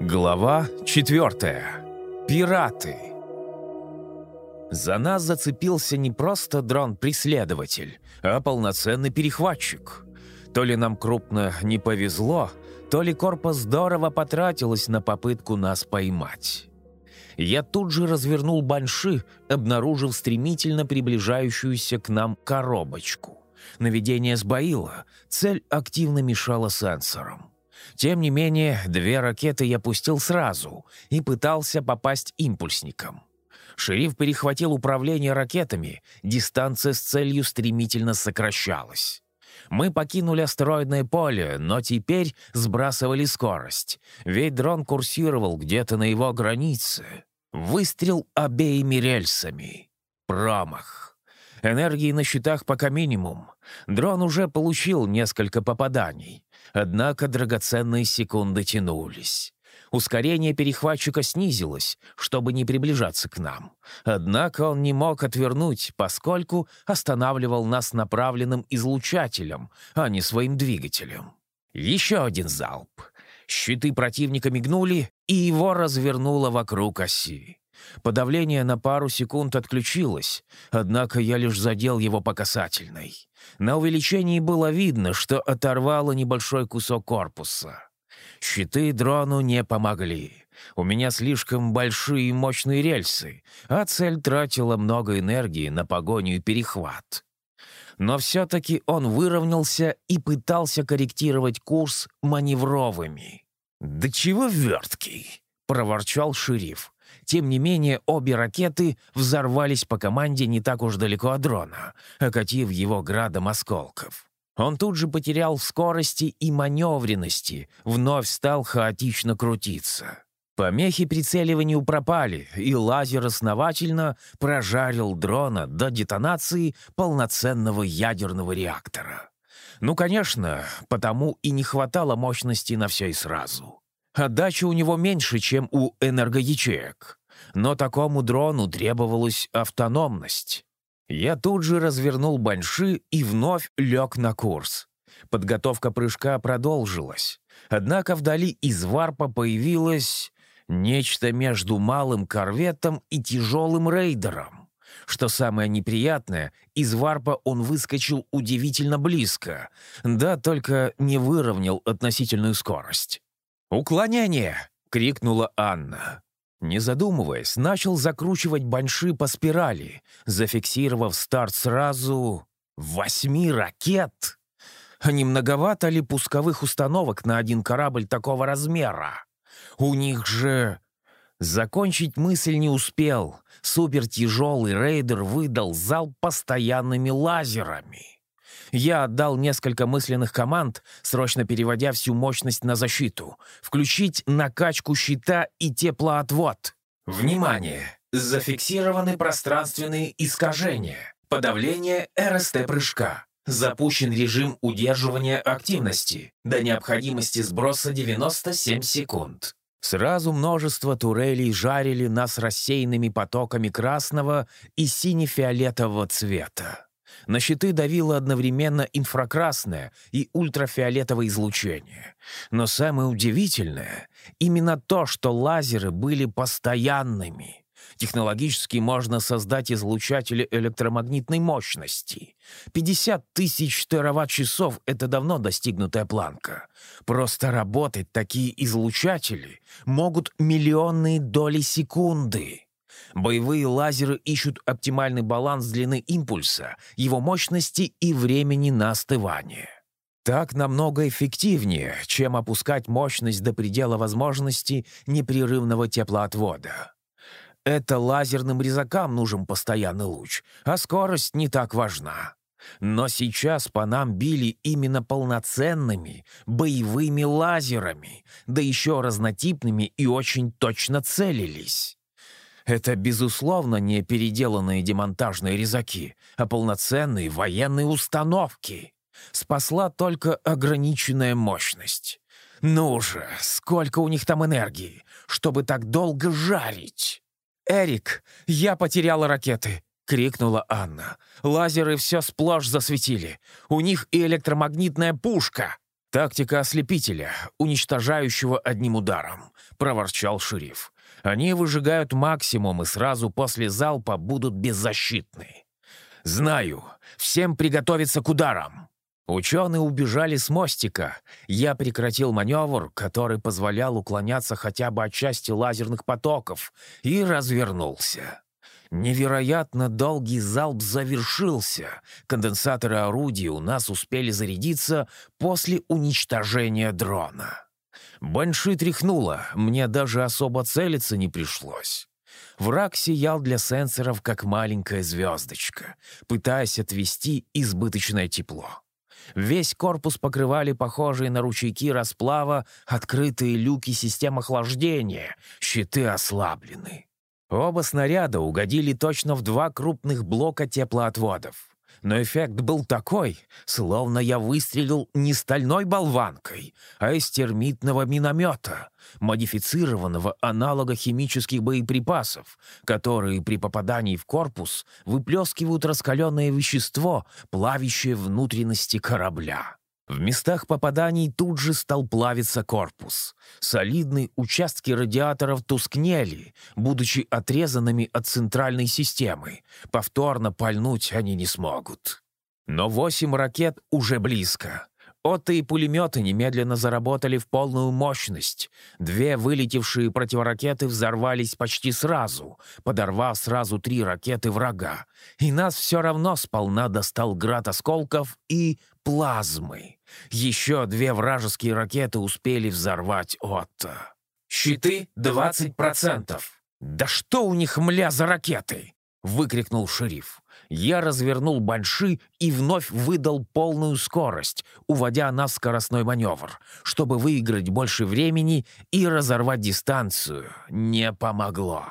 Глава 4. Пираты. За нас зацепился не просто дрон-преследователь, а полноценный перехватчик. То ли нам крупно не повезло, то ли корпус здорово потратилась на попытку нас поймать. Я тут же развернул банши, обнаружив стремительно приближающуюся к нам коробочку. Наведение сбоило, цель активно мешала сенсорам. Тем не менее, две ракеты я пустил сразу и пытался попасть импульсником. Шериф перехватил управление ракетами, дистанция с целью стремительно сокращалась. Мы покинули астероидное поле, но теперь сбрасывали скорость, ведь дрон курсировал где-то на его границе. Выстрел обеими рельсами. Промах. Энергии на счетах пока минимум. Дрон уже получил несколько попаданий. Однако драгоценные секунды тянулись. Ускорение перехватчика снизилось, чтобы не приближаться к нам. Однако он не мог отвернуть, поскольку останавливал нас направленным излучателем, а не своим двигателем. Еще один залп. Щиты противника мигнули, и его развернуло вокруг оси. Подавление на пару секунд отключилось, однако я лишь задел его по касательной. На увеличении было видно, что оторвало небольшой кусок корпуса. Щиты дрону не помогли. У меня слишком большие и мощные рельсы, а цель тратила много энергии на погоню и перехват. Но все-таки он выровнялся и пытался корректировать курс маневровыми. «Да чего верткий!» — проворчал шериф. Тем не менее, обе ракеты взорвались по команде не так уж далеко от дрона, окатив его градом осколков. Он тут же потерял скорости и маневренности, вновь стал хаотично крутиться. Помехи прицеливанию пропали, и лазер основательно прожарил дрона до детонации полноценного ядерного реактора. Ну, конечно, потому и не хватало мощности на все и сразу. Отдача у него меньше, чем у энергоячеек. Но такому дрону требовалась автономность. Я тут же развернул баньши и вновь лег на курс. Подготовка прыжка продолжилась. Однако вдали из варпа появилось нечто между малым корветом и тяжелым рейдером. Что самое неприятное, из варпа он выскочил удивительно близко, да только не выровнял относительную скорость. «Уклонение!» — крикнула Анна. Не задумываясь, начал закручивать баньши по спирали, зафиксировав старт сразу восьми ракет. Не многовато ли пусковых установок на один корабль такого размера? У них же... Закончить мысль не успел. Супертяжелый рейдер выдал залп постоянными лазерами. Я отдал несколько мысленных команд, срочно переводя всю мощность на защиту. Включить накачку щита и теплоотвод. Внимание! Зафиксированы пространственные искажения. Подавление РСТ-прыжка. Запущен режим удерживания активности. До необходимости сброса 97 секунд. Сразу множество турелей жарили нас рассеянными потоками красного и сине-фиолетового цвета. На щиты давило одновременно инфракрасное и ультрафиолетовое излучение. Но самое удивительное — именно то, что лазеры были постоянными. Технологически можно создать излучатели электромагнитной мощности. 50 тысяч тераватт-часов — это давно достигнутая планка. Просто работать такие излучатели могут миллионные доли секунды. Боевые лазеры ищут оптимальный баланс длины импульса, его мощности и времени на остывание. Так намного эффективнее, чем опускать мощность до предела возможности непрерывного теплоотвода. Это лазерным резакам нужен постоянный луч, а скорость не так важна. Но сейчас по нам били именно полноценными боевыми лазерами, да еще разнотипными и очень точно целились. Это, безусловно, не переделанные демонтажные резаки, а полноценные военные установки. Спасла только ограниченная мощность. Ну же, сколько у них там энергии, чтобы так долго жарить? «Эрик, я потеряла ракеты!» — крикнула Анна. «Лазеры все сплошь засветили. У них и электромагнитная пушка!» «Тактика ослепителя, уничтожающего одним ударом», — проворчал шериф. «Они выжигают максимум и сразу после залпа будут беззащитны». «Знаю. Всем приготовиться к ударам». Ученые убежали с мостика. Я прекратил маневр, который позволял уклоняться хотя бы от части лазерных потоков, и развернулся. Невероятно долгий залп завершился. Конденсаторы орудий у нас успели зарядиться после уничтожения дрона. Банши тряхнуло, мне даже особо целиться не пришлось. Враг сиял для сенсоров, как маленькая звездочка, пытаясь отвести избыточное тепло. Весь корпус покрывали похожие на ручейки расплава открытые люки систем охлаждения, щиты ослаблены. Оба снаряда угодили точно в два крупных блока теплоотводов. Но эффект был такой, словно я выстрелил не стальной болванкой, а из термитного миномета, модифицированного аналога химических боеприпасов, которые при попадании в корпус выплескивают раскаленное вещество, плавящее внутренности корабля. В местах попаданий тут же стал плавиться корпус. Солидные участки радиаторов тускнели, будучи отрезанными от центральной системы. Повторно пальнуть они не смогут. Но восемь ракет уже близко. Оты и пулеметы немедленно заработали в полную мощность. Две вылетевшие противоракеты взорвались почти сразу, подорвав сразу три ракеты врага. И нас все равно сполна достал град осколков и плазмы. Еще две вражеские ракеты успели взорвать Отто. «Щиты — 20%!» «Да что у них, мля, за ракеты?» — выкрикнул шериф. Я развернул банши и вновь выдал полную скорость, уводя нас в скоростной маневр, чтобы выиграть больше времени и разорвать дистанцию. Не помогло.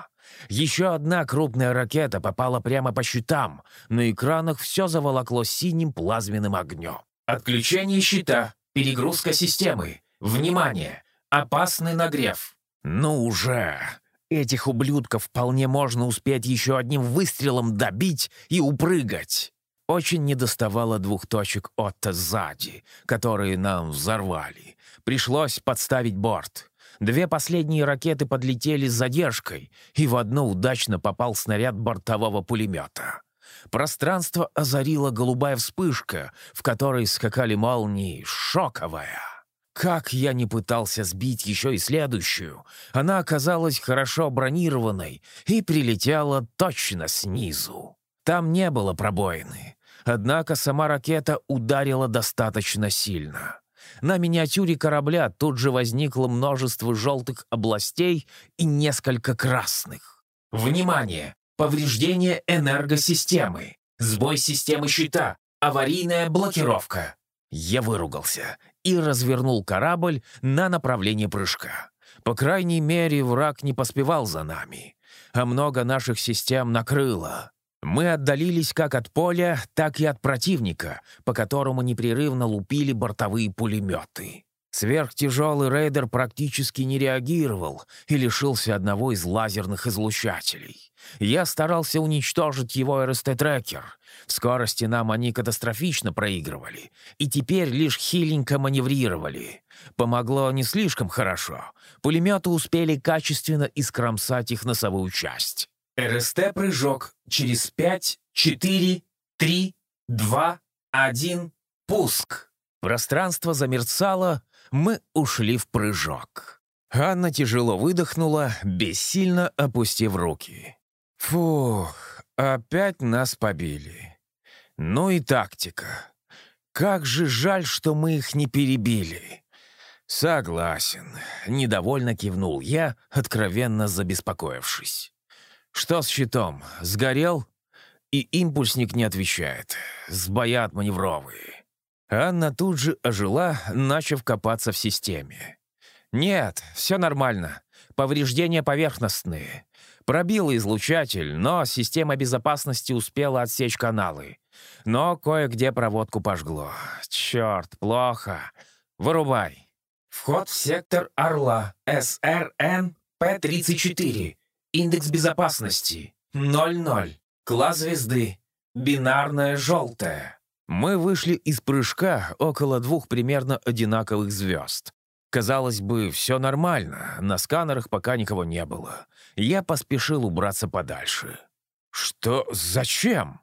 Еще одна крупная ракета попала прямо по щитам. На экранах все заволокло синим плазменным огнем. «Отключение щита. Перегрузка системы. Внимание! Опасный нагрев!» «Ну уже!» Этих ублюдков вполне можно успеть еще одним выстрелом добить и упрыгать. Очень недоставало двух точек Отто сзади, которые нам взорвали. Пришлось подставить борт. Две последние ракеты подлетели с задержкой, и в одну удачно попал снаряд бортового пулемета. Пространство озарила голубая вспышка, в которой скакали молнии, шоковая. Как я не пытался сбить еще и следующую, она оказалась хорошо бронированной и прилетела точно снизу. Там не было пробоины. Однако сама ракета ударила достаточно сильно. На миниатюре корабля тут же возникло множество желтых областей и несколько красных. «Внимание! Повреждение энергосистемы! Сбой системы щита! Аварийная блокировка!» Я выругался и развернул корабль на направление прыжка. По крайней мере, враг не поспевал за нами, а много наших систем накрыло. Мы отдалились как от поля, так и от противника, по которому непрерывно лупили бортовые пулеметы. Сверхтяжелый рейдер практически не реагировал и лишился одного из лазерных излучателей. Я старался уничтожить его РСТ-трекер. В скорости нам они катастрофично проигрывали, и теперь лишь хиленько маневрировали. Помогло не слишком хорошо. Пулеметы успели качественно искромсать их носовую часть. РСТ-прыжок через 5, 4, 3, 2, 1, пуск. Пространство замерцало, мы ушли в прыжок. Анна тяжело выдохнула, бессильно опустив руки. Фух, опять нас побили. Ну и тактика. Как же жаль, что мы их не перебили. Согласен. Недовольно кивнул я, откровенно забеспокоившись. Что с щитом? Сгорел? И импульсник не отвечает. Сбоят маневровые. Анна тут же ожила, начав копаться в системе. «Нет, все нормально. Повреждения поверхностные. Пробил излучатель, но система безопасности успела отсечь каналы. Но кое-где проводку пожгло. Черт, плохо. Вырубай». «Вход в сектор Орла. СРН П-34. Индекс безопасности. 00. Класс звезды. Бинарная желтая». Мы вышли из прыжка около двух примерно одинаковых звезд. Казалось бы, все нормально, на сканерах пока никого не было. Я поспешил убраться подальше. «Что? Зачем?»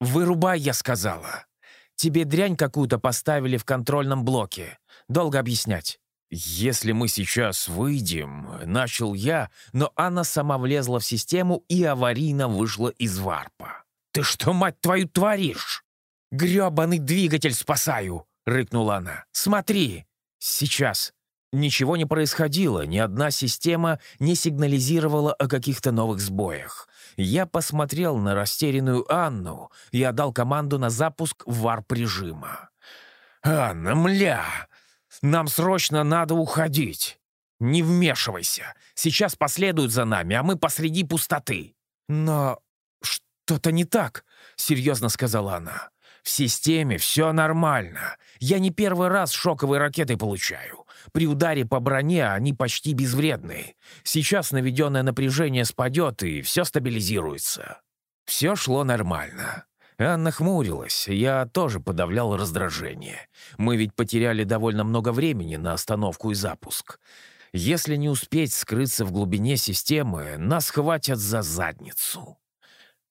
«Вырубай», я сказала. «Тебе дрянь какую-то поставили в контрольном блоке. Долго объяснять». «Если мы сейчас выйдем», — начал я, но Анна сама влезла в систему и аварийно вышла из варпа. «Ты что, мать твою, творишь?» «Грёбаный двигатель спасаю!» — рыкнула она. «Смотри!» «Сейчас!» Ничего не происходило, ни одна система не сигнализировала о каких-то новых сбоях. Я посмотрел на растерянную Анну и отдал команду на запуск варп-режима. «Анна, мля! Нам срочно надо уходить! Не вмешивайся! Сейчас последуют за нами, а мы посреди пустоты!» «Но что-то не так», — серьезно сказала она. «В системе все нормально. Я не первый раз шоковые ракеты получаю. При ударе по броне они почти безвредны. Сейчас наведенное напряжение спадет, и все стабилизируется». Все шло нормально. Анна хмурилась, я тоже подавлял раздражение. Мы ведь потеряли довольно много времени на остановку и запуск. Если не успеть скрыться в глубине системы, нас хватят за задницу.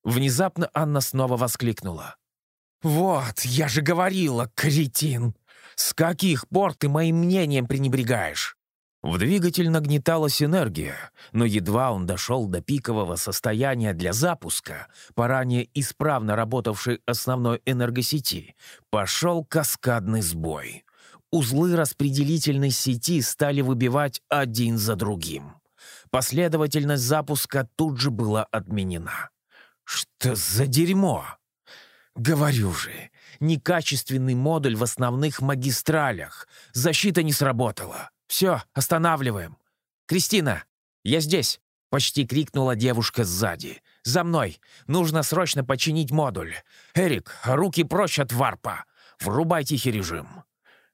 Внезапно Анна снова воскликнула. «Вот, я же говорила, кретин! С каких пор ты моим мнением пренебрегаешь?» В двигатель нагнеталась энергия, но едва он дошел до пикового состояния для запуска, по ранее исправно работавшей основной энергосети, пошел каскадный сбой. Узлы распределительной сети стали выбивать один за другим. Последовательность запуска тут же была отменена. «Что за дерьмо?» «Говорю же, некачественный модуль в основных магистралях. Защита не сработала. Все, останавливаем. Кристина, я здесь!» — почти крикнула девушка сзади. «За мной! Нужно срочно починить модуль! Эрик, руки прочь от варпа! Врубай тихий режим!»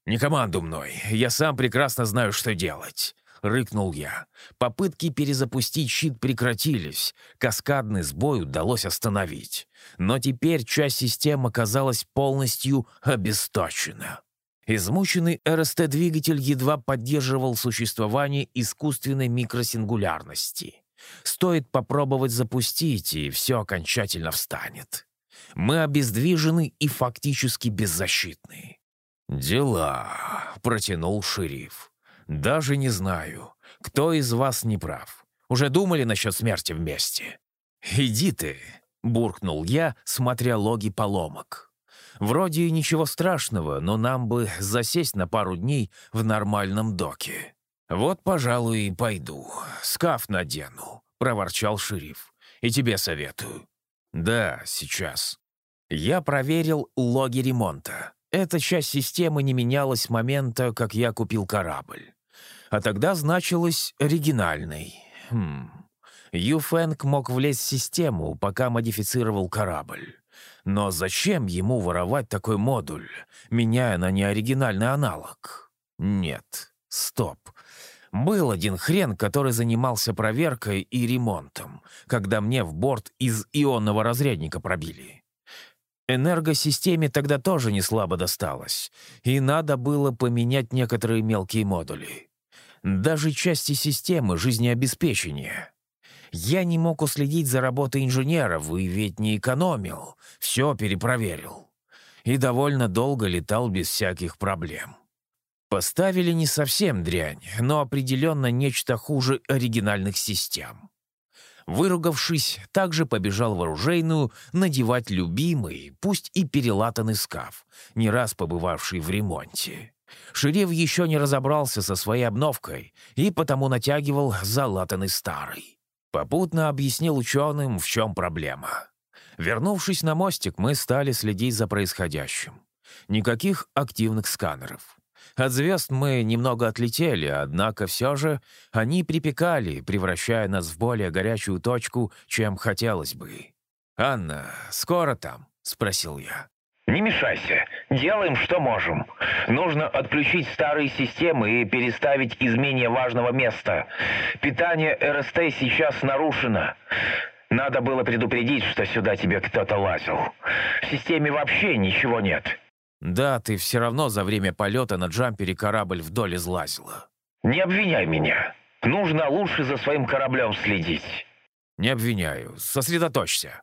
«Не команду мной, я сам прекрасно знаю, что делать!» — рыкнул я. Попытки перезапустить щит прекратились. Каскадный сбой удалось остановить. Но теперь часть системы оказалась полностью обесточена. Измученный РСТ-двигатель едва поддерживал существование искусственной микросингулярности. Стоит попробовать запустить, и все окончательно встанет. Мы обездвижены и фактически беззащитны. «Дела», — протянул шериф. «Даже не знаю, кто из вас не прав. Уже думали насчет смерти вместе?» «Иди ты», — буркнул я, смотря логи поломок. Вроде ничего страшного, но нам бы засесть на пару дней в нормальном доке. Вот, пожалуй, и пойду. Скаф надену», — проворчал шериф. «И тебе советую». «Да, сейчас». Я проверил логи ремонта. Эта часть системы не менялась с момента, как я купил корабль. А тогда значилась оригинальной. Хм. Юфэнг мог влезть в систему, пока модифицировал корабль. Но зачем ему воровать такой модуль, меняя на неоригинальный аналог? Нет, стоп. Был один хрен, который занимался проверкой и ремонтом, когда мне в борт из ионного разрядника пробили. Энергосистеме тогда тоже не слабо досталось, и надо было поменять некоторые мелкие модули. Даже части системы жизнеобеспечения — я не мог уследить за работой инженеров и ведь не экономил. Все перепроверил. И довольно долго летал без всяких проблем. Поставили не совсем дрянь, но определенно нечто хуже оригинальных систем. Выругавшись, также побежал в оружейную надевать любимый, пусть и перелатанный скаф, не раз побывавший в ремонте. Шериф еще не разобрался со своей обновкой и потому натягивал залатанный старый. Попутно объяснил ученым, в чем проблема. Вернувшись на мостик, мы стали следить за происходящим. Никаких активных сканеров. От звезд мы немного отлетели, однако все же они припекали, превращая нас в более горячую точку, чем хотелось бы. «Анна, скоро там?» — спросил я. Не мешайся. Делаем, что можем. Нужно отключить старые системы и переставить из менее важного места. Питание РСТ сейчас нарушено. Надо было предупредить, что сюда тебе кто-то лазил. В системе вообще ничего нет. Да, ты все равно за время полета на джампере корабль вдоль излазила. Не обвиняй меня. Нужно лучше за своим кораблем следить. Не обвиняю. Сосредоточься.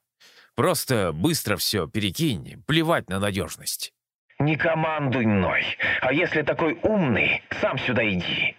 Просто быстро все перекинь, плевать на надежность. Не командуй мной. А если такой умный, сам сюда иди.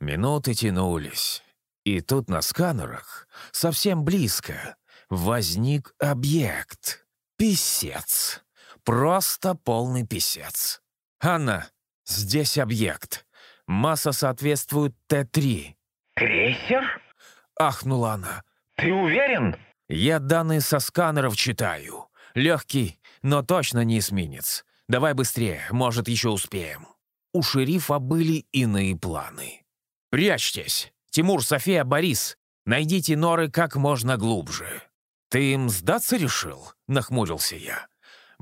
Минуты тянулись. И тут на сканерах, совсем близко, возник объект. Писец. Просто полный писец. «Анна, здесь объект. Масса соответствует Т-3». «Крейсер?» — ахнула она. «Ты уверен?» «Я данные со сканеров читаю. Легкий, но точно не эсминец. Давай быстрее, может, еще успеем». У шерифа были иные планы. «Прячьтесь! Тимур, София, Борис, найдите норы как можно глубже». «Ты им сдаться решил?» — нахмурился я.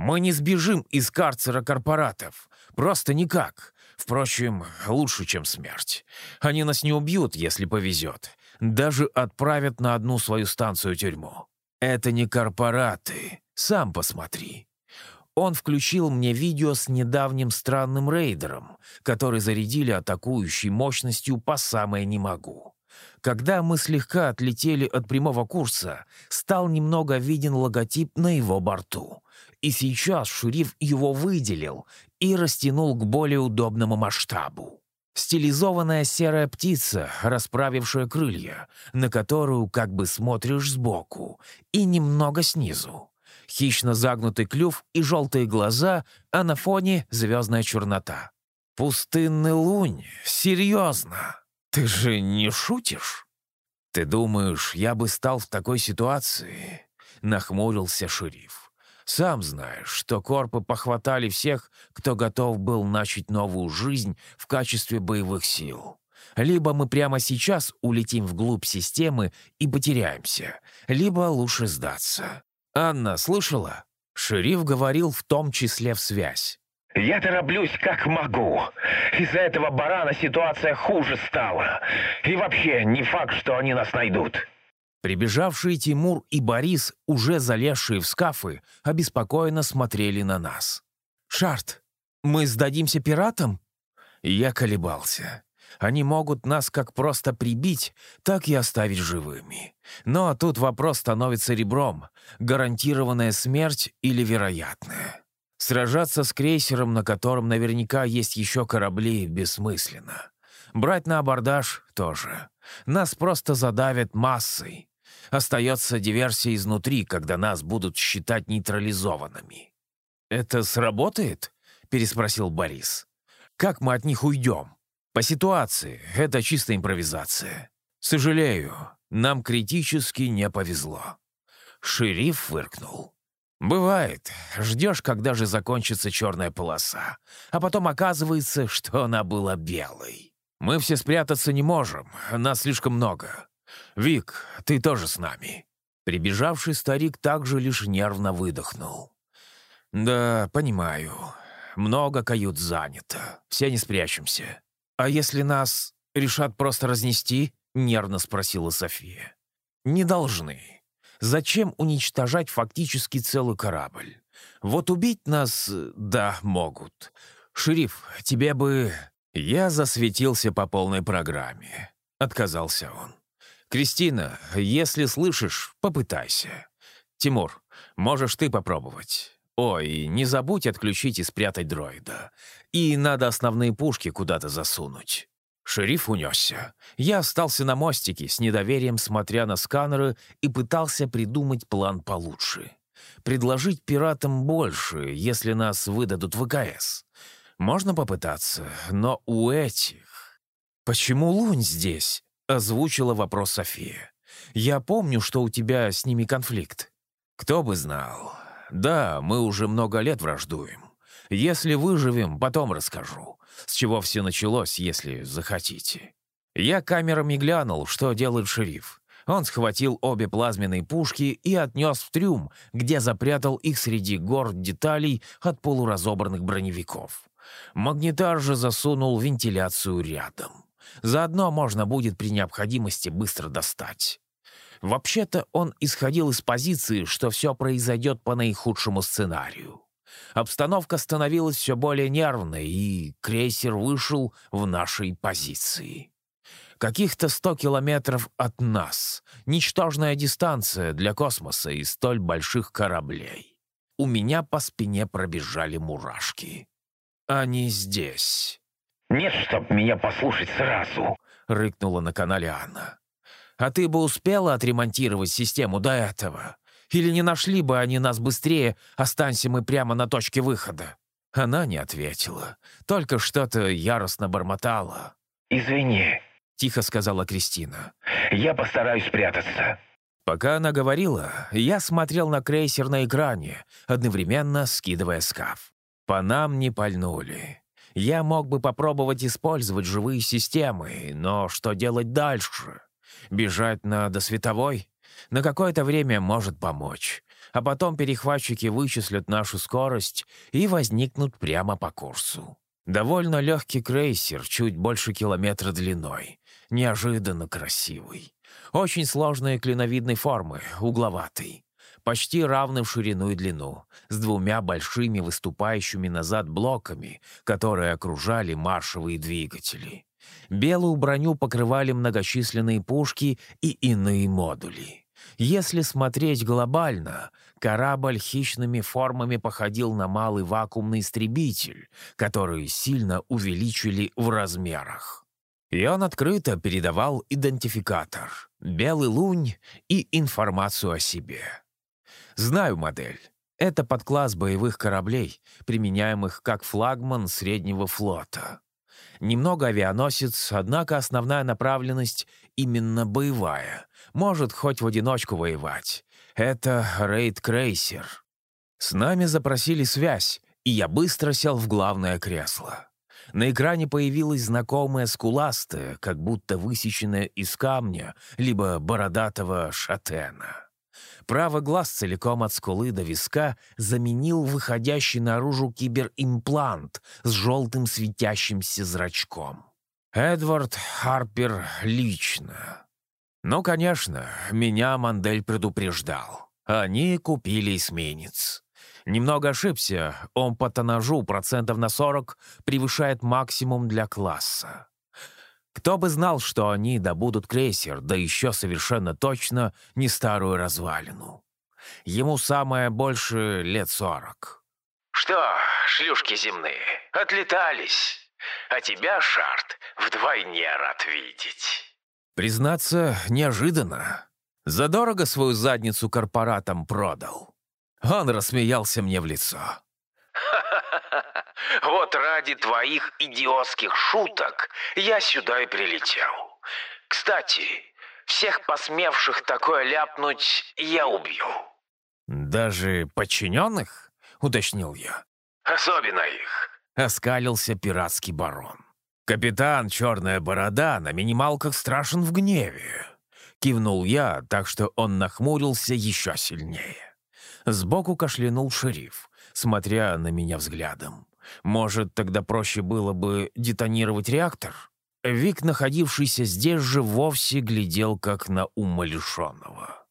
Мы не сбежим из карцера корпоратов. Просто никак. Впрочем, лучше, чем смерть. Они нас не убьют, если повезет. Даже отправят на одну свою станцию-тюрьму. Это не корпораты. Сам посмотри. Он включил мне видео с недавним странным рейдером, который зарядили атакующей мощностью по самое «не могу». Когда мы слегка отлетели от прямого курса, стал немного виден логотип на его борту. И сейчас шериф его выделил и растянул к более удобному масштабу. Стилизованная серая птица, расправившая крылья, на которую как бы смотришь сбоку и немного снизу. Хищно загнутый клюв и желтые глаза, а на фоне звездная чернота. «Пустынный лунь? Серьезно? Ты же не шутишь?» «Ты думаешь, я бы стал в такой ситуации?» — нахмурился шериф. Сам знаешь, что корпы похватали всех, кто готов был начать новую жизнь в качестве боевых сил. Либо мы прямо сейчас улетим вглубь системы и потеряемся, либо лучше сдаться. Анна, слышала? Шериф говорил в том числе в связь. «Я тороплюсь как могу. Из-за этого барана ситуация хуже стала. И вообще, не факт, что они нас найдут». Прибежавшие Тимур и Борис, уже залезшие в скафы, обеспокоенно смотрели на нас. «Шарт, мы сдадимся пиратам?» Я колебался. Они могут нас как просто прибить, так и оставить живыми. Но тут вопрос становится ребром. Гарантированная смерть или вероятная? Сражаться с крейсером, на котором наверняка есть еще корабли, бессмысленно. Брать на абордаж тоже. Нас просто задавят массой. Остается диверсия изнутри, когда нас будут считать нейтрализованными. «Это сработает?» — переспросил Борис. «Как мы от них уйдем?» «По ситуации. Это чистая импровизация. Сожалею, нам критически не повезло». Шериф фыркнул. «Бывает. Ждешь, когда же закончится черная полоса, а потом оказывается, что она была белой. Мы все спрятаться не можем, нас слишком много. «Вик, ты тоже с нами». Прибежавший старик также лишь нервно выдохнул. «Да, понимаю. Много кают занято. Все не спрячемся. А если нас решат просто разнести?» — нервно спросила София. «Не должны. Зачем уничтожать фактически целый корабль? Вот убить нас, да, могут. Шериф, тебе бы...» Я засветился по полной программе. Отказался он. «Кристина, если слышишь, попытайся. Тимур, можешь ты попробовать. Ой, не забудь отключить и спрятать дроида. И надо основные пушки куда-то засунуть». Шериф унесся. Я остался на мостике, с недоверием смотря на сканеры и пытался придумать план получше. Предложить пиратам больше, если нас выдадут ВКС. Можно попытаться, но у этих... Почему Лунь здесь? Озвучила вопрос София. «Я помню, что у тебя с ними конфликт». «Кто бы знал. Да, мы уже много лет враждуем. Если выживем, потом расскажу, с чего все началось, если захотите». Я камерами глянул, что делает шериф. Он схватил обе плазменные пушки и отнес в трюм, где запрятал их среди гор деталей от полуразобранных броневиков. Магнитар же засунул вентиляцию рядом. Заодно можно будет при необходимости быстро достать. Вообще-то он исходил из позиции, что все произойдет по наихудшему сценарию. Обстановка становилась все более нервной, и крейсер вышел в нашей позиции. Каких-то сто километров от нас. Ничтожная дистанция для космоса и столь больших кораблей. У меня по спине пробежали мурашки. Они здесь. «Нет, чтоб меня послушать сразу», — рыкнула на канале Анна. «А ты бы успела отремонтировать систему до этого? Или не нашли бы они нас быстрее, останься мы прямо на точке выхода?» Она не ответила, только что-то яростно бормотала. «Извини», — тихо сказала Кристина. «Я постараюсь спрятаться». Пока она говорила, я смотрел на крейсер на экране, одновременно скидывая скаф. По нам не пальнули. Я мог бы попробовать использовать живые системы, но что делать дальше? Бежать на досветовой? На какое-то время может помочь. А потом перехватчики вычислят нашу скорость и возникнут прямо по курсу. Довольно легкий крейсер, чуть больше километра длиной. Неожиданно красивый. Очень сложной клиновидной формы, угловатый. Почти равный в ширину и длину, с двумя большими выступающими назад блоками, которые окружали маршевые двигатели. Белую броню покрывали многочисленные пушки и иные модули. Если смотреть глобально, корабль хищными формами походил на малый вакуумный истребитель, который сильно увеличили в размерах. И он открыто передавал идентификатор, белый лунь и информацию о себе. Знаю модель. Это подкласс боевых кораблей, применяемых как флагман среднего флота. Немного авианосец, однако основная направленность именно боевая. Может хоть в одиночку воевать. Это рейд-крейсер. С нами запросили связь, и я быстро сел в главное кресло. На экране появилась знакомая скуластая, как будто высеченная из камня, либо бородатого шатена. Правый глаз целиком от скулы до виска заменил выходящий наружу киберимплант с желтым светящимся зрачком. Эдвард Харпер лично. Ну, конечно, меня Мандель предупреждал. Они купили эсминец. Немного ошибся, он по тонажу процентов на 40 превышает максимум для класса. Кто бы знал, что они добудут крейсер, да еще совершенно точно не старую развалину. Ему самое больше лет сорок. «Что, шлюшки земные, отлетались? А тебя, Шарт, вдвойне рад видеть». Признаться, неожиданно. Задорого свою задницу корпоратам продал. Он рассмеялся мне в лицо. Вот ради твоих идиотских шуток я сюда и прилетел. Кстати, всех посмевших такое ляпнуть я убью». «Даже подчиненных?» — уточнил я. «Особенно их», — оскалился пиратский барон. «Капитан Черная Борода на минималках страшен в гневе», — кивнул я, так что он нахмурился еще сильнее. Сбоку кашлянул шериф, смотря на меня взглядом. Может, тогда проще было бы детонировать реактор? Вик, находившийся здесь же, вовсе глядел как на умалишенного.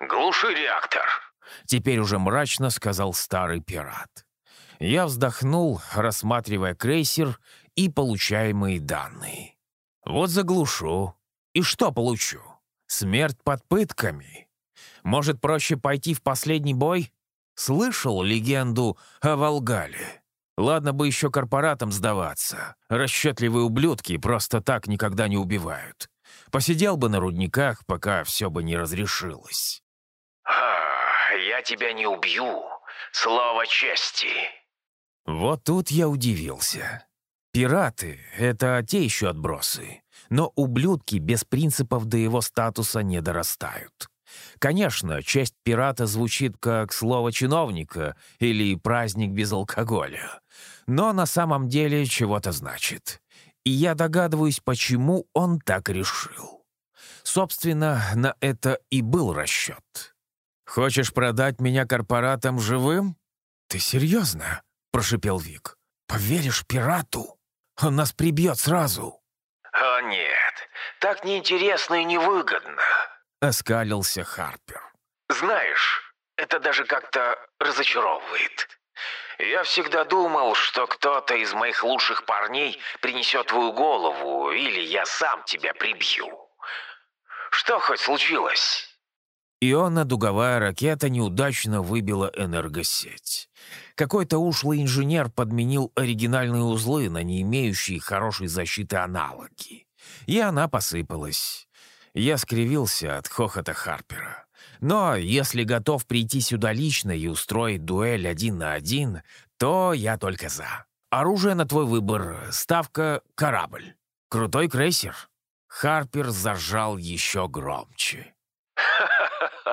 «Глуши реактор!» Теперь уже мрачно сказал старый пират. Я вздохнул, рассматривая крейсер и получаемые данные. Вот заглушу. И что получу? Смерть под пытками? Может, проще пойти в последний бой? Слышал легенду о Волгале? Ладно бы еще корпоратам сдаваться. Расчетливые ублюдки просто так никогда не убивают. Посидел бы на рудниках, пока все бы не разрешилось. А, «Я тебя не убью. Слово чести». Вот тут я удивился. Пираты — это те еще отбросы. Но ублюдки без принципов до его статуса не дорастают. Конечно, честь пирата звучит как слово чиновника или праздник без алкоголя, но на самом деле чего-то значит. И я догадываюсь, почему он так решил. Собственно, на это и был расчет. «Хочешь продать меня корпоратам живым?» «Ты серьезно?» — прошипел Вик. «Поверишь пирату? Он нас прибьет сразу». «О нет, так неинтересно и невыгодно оскалился Харпер. «Знаешь, это даже как-то разочаровывает. Я всегда думал, что кто-то из моих лучших парней принесет твою голову, или я сам тебя прибью. Что хоть случилось?» Ионно-дуговая ракета неудачно выбила энергосеть. Какой-то ушлый инженер подменил оригинальные узлы на не имеющие хорошей защиты аналоги. И она посыпалась. Я скривился от хохота Харпера. Но если готов прийти сюда лично и устроить дуэль один на один, то я только за. Оружие на твой выбор. Ставка — корабль. Крутой крейсер. Харпер зажал еще громче.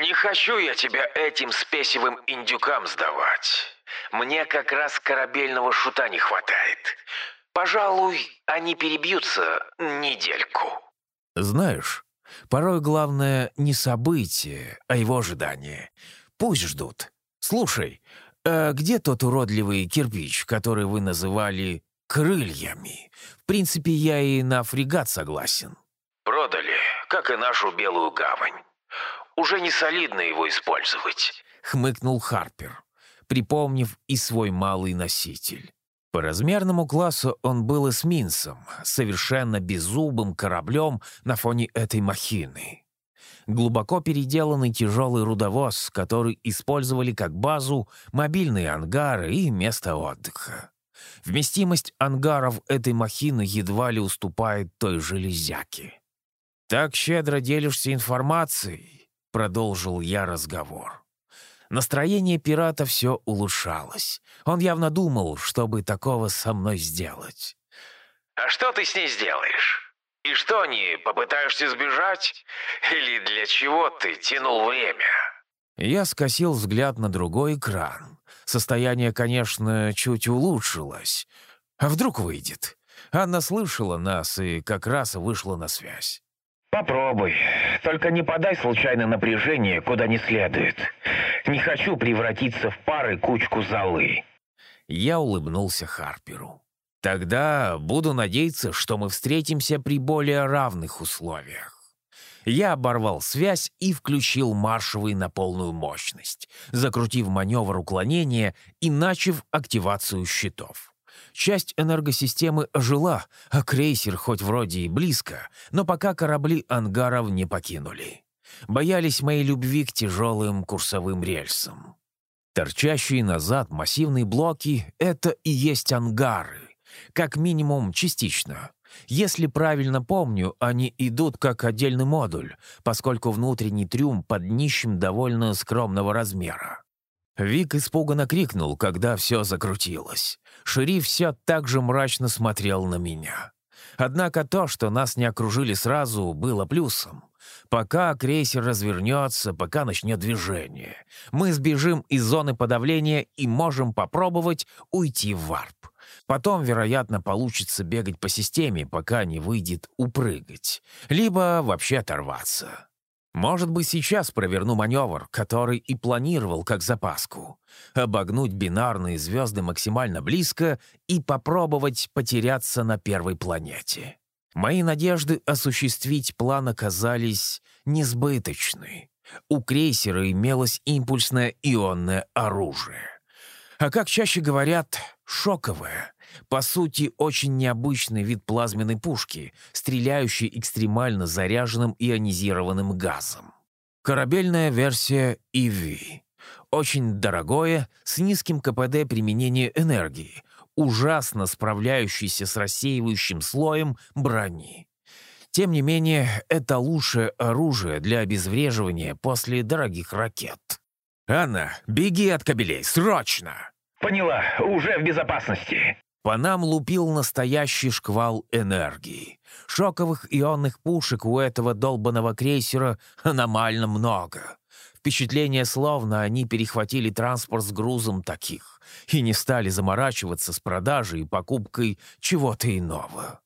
Не хочу я тебя этим спесивым индюкам сдавать. Мне как раз корабельного шута не хватает. Пожалуй, они перебьются недельку. Знаешь, порой главное не событие, а его ожидание. Пусть ждут. Слушай, а где тот уродливый кирпич, который вы называли крыльями? В принципе, я и на фрегат согласен. Продали, как и нашу Белую Гавань. Уже не солидно его использовать», — хмыкнул Харпер, припомнив и свой малый носитель. По размерному классу он был эсминцем, совершенно беззубым кораблем на фоне этой махины. Глубоко переделанный тяжелый рудовоз, который использовали как базу мобильные ангары и место отдыха. Вместимость ангаров этой махины едва ли уступает той железяке. «Так щедро делишься информацией», — продолжил я разговор. Настроение пирата все улучшалось. Он явно думал, чтобы такого со мной сделать. «А что ты с ней сделаешь? И что, не попытаешься сбежать? Или для чего ты тянул время?» Я скосил взгляд на другой экран. Состояние, конечно, чуть улучшилось. А вдруг выйдет? Анна слышала нас и как раз вышла на связь. «Попробуй. Только не подай случайно напряжение, куда не следует. Не хочу превратиться в пары кучку золы». Я улыбнулся Харперу. «Тогда буду надеяться, что мы встретимся при более равных условиях». Я оборвал связь и включил маршевый на полную мощность, закрутив маневр уклонения и начав активацию щитов. Часть энергосистемы ожила, а крейсер хоть вроде и близко, но пока корабли ангаров не покинули. Боялись моей любви к тяжелым курсовым рельсам. Торчащие назад массивные блоки — это и есть ангары. Как минимум, частично. Если правильно помню, они идут как отдельный модуль, поскольку внутренний трюм под днищем довольно скромного размера. Вик испуганно крикнул, когда все закрутилось. Шериф все так же мрачно смотрел на меня. Однако то, что нас не окружили сразу, было плюсом. Пока крейсер развернется, пока начнет движение, мы сбежим из зоны подавления и можем попробовать уйти в варп. Потом, вероятно, получится бегать по системе, пока не выйдет упрыгать. Либо вообще оторваться. Может быть, сейчас проверну маневр, который и планировал как запаску. Обогнуть бинарные звезды максимально близко и попробовать потеряться на первой планете. Мои надежды осуществить план оказались несбыточны. У крейсера имелось импульсное ионное оружие. А как чаще говорят, шоковое. По сути, очень необычный вид плазменной пушки, стреляющей экстремально заряженным ионизированным газом. Корабельная версия EV. Очень дорогое, с низким КПД применения энергии, ужасно справляющийся с рассеивающим слоем брони. Тем не менее, это лучшее оружие для обезвреживания после дорогих ракет. «Анна, беги от кабелей, срочно!» «Поняла, уже в безопасности». По нам лупил настоящий шквал энергии. Шоковых ионных пушек у этого долбанного крейсера аномально много. Впечатление, словно они перехватили транспорт с грузом таких и не стали заморачиваться с продажей и покупкой чего-то иного.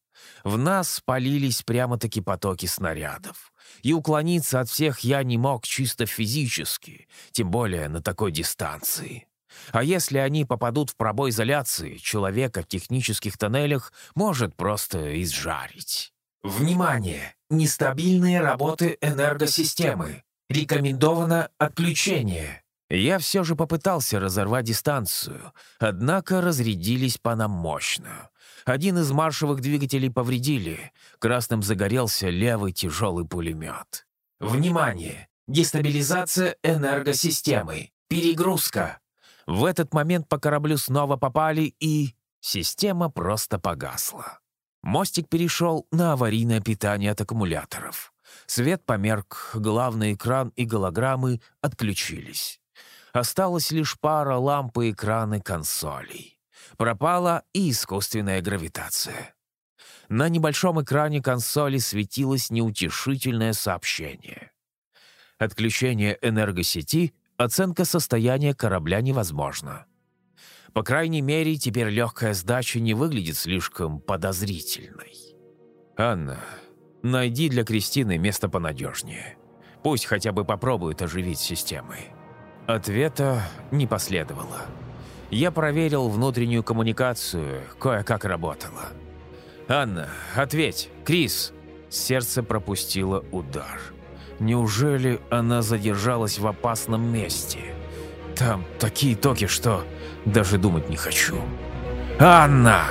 В нас спалились прямо-таки потоки снарядов. И уклониться от всех я не мог чисто физически, тем более на такой дистанции. А если они попадут в пробой изоляции, человека в технических тоннелях может просто изжарить. Внимание! Нестабильные работы энергосистемы. Рекомендовано отключение. Я все же попытался разорвать дистанцию, однако разрядились по нам мощно. Один из маршевых двигателей повредили, красным загорелся левый тяжелый пулемет. «Внимание! Дестабилизация энергосистемы! Перегрузка!» В этот момент по кораблю снова попали, и система просто погасла. Мостик перешел на аварийное питание от аккумуляторов. Свет померк, главный экран и голограммы отключились. Осталась лишь пара лампы экраны консолей. Пропала и искусственная гравитация. На небольшом экране консоли светилось неутешительное сообщение. Отключение энергосети, оценка состояния корабля невозможна. По крайней мере, теперь легкая сдача не выглядит слишком подозрительной. «Анна, найди для Кристины место понадежнее. Пусть хотя бы попробует оживить системы». Ответа не последовало. Я проверил внутреннюю коммуникацию, кое-как работала. «Анна, ответь! Крис!» Сердце пропустило удар. Неужели она задержалась в опасном месте? Там такие токи, что даже думать не хочу. «Анна!»